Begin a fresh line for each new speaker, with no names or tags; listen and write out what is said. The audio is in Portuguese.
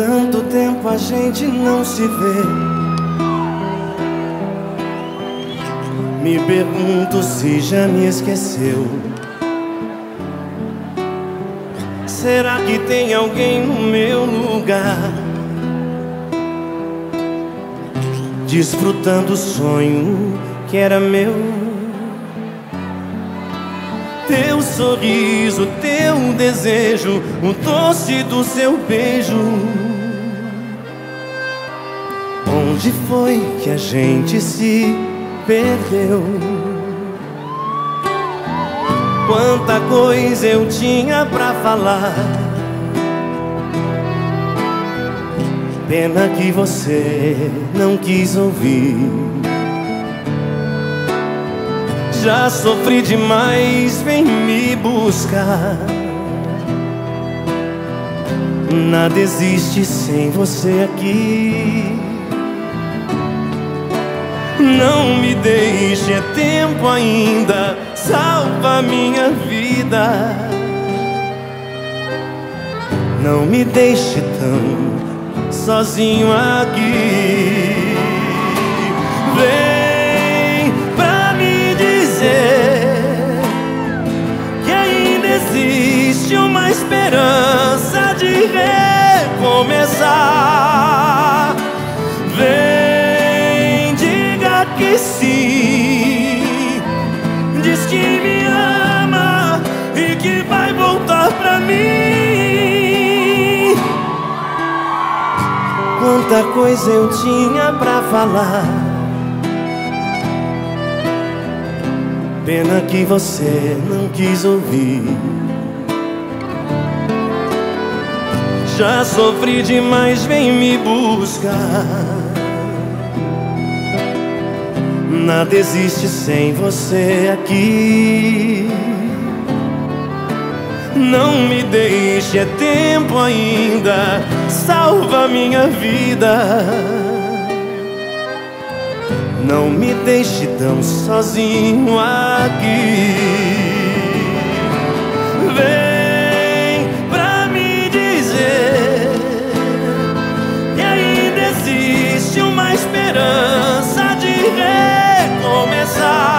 tanto tempo a gente não se vê. Me pergunto se já me esqueceu. Será que tem alguém no meu lugar? Desfrutando o sonho que era meu. Teu sorriso, teu desejo, o doce do seu beijo. Onde foi que a gente se perdeu? Quanta coisa eu tinha pra falar. Pena que você não quis ouvir. Já sofri demais, vem me buscar. Nada existe sem você aqui. Não me deixe, é tempo ainda, salva minha vida. Não me deixe tão sozinho aqui. Vem pra me dizer que ainda existe esperança de recomeçar. Vem, diga que sim. Diz que me ama e que vai voltar pra mim. Quanta coisa eu tinha pra falar. Pena que você não quis ouvir. Já sofri demais, vem me buscar. Nada existe sem você aqui. Não me deixe, é tempo ainda. Salva minha vida. Não me deixe tão sozinho aqui. Esperança de recomeçar.